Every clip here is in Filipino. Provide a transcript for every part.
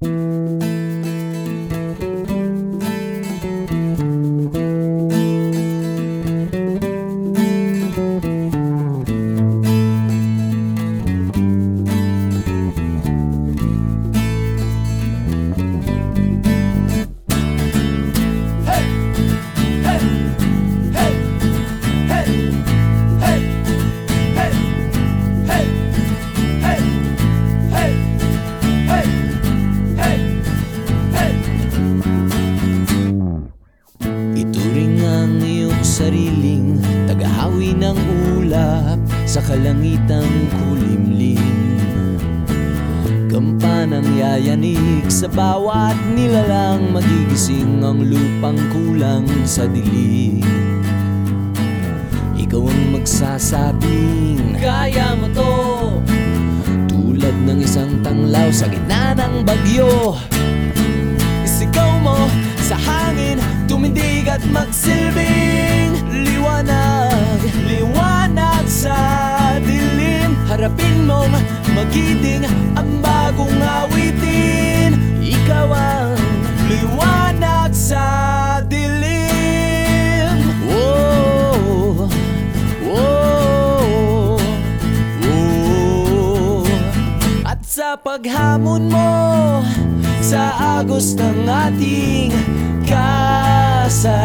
Mm-hmm. Sariling Tagahawi ng ulap Sa kalangitang kulimlim. Kampanang yayanig Sa bawat nilalang Magigising ang lupang kulang sa dilim. Ikaw ang magsasabing Kaya mo to. Tulad ng isang tanglaw Sa gitna ng bagyo. Isigaw mo sa hangin Tumindig at magsilbing Harapin mong magiting ang bagong awitin. Ikaw ang liwanag sa dilim. Whoa, whoa, whoa. At sa paghamon mo sa agos ng ating kasay-sayan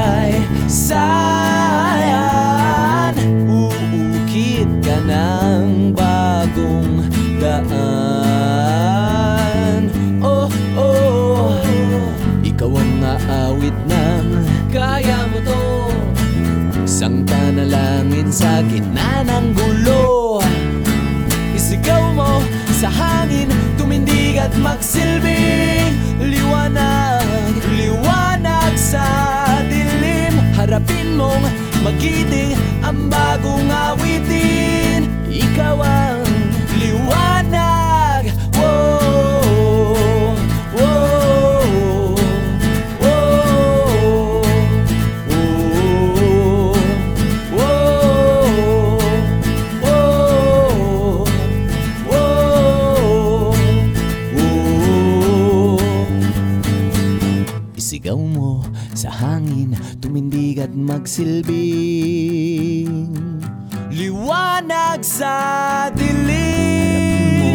kaya mo to. Isang panalangin sa gitna ng gulo. Isigaw mo sa hangin Tumindig at magsilbing Liwanag, liwanag sa dilim. Harapin mong magiting ang bagong awitin. Ikaw Isigaw mo sa hangin, tumindig at magsilbing Liwanag sa dilim.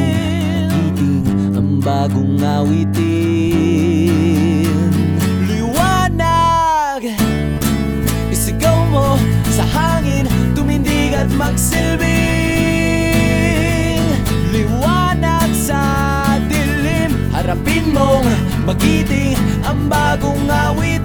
Magiting ang bagong awitin. Liwanag. Isigaw mo sa hangin Tumindig at magsilbing Liwanag sa dilim. Harapin mong magiting ang bagong awit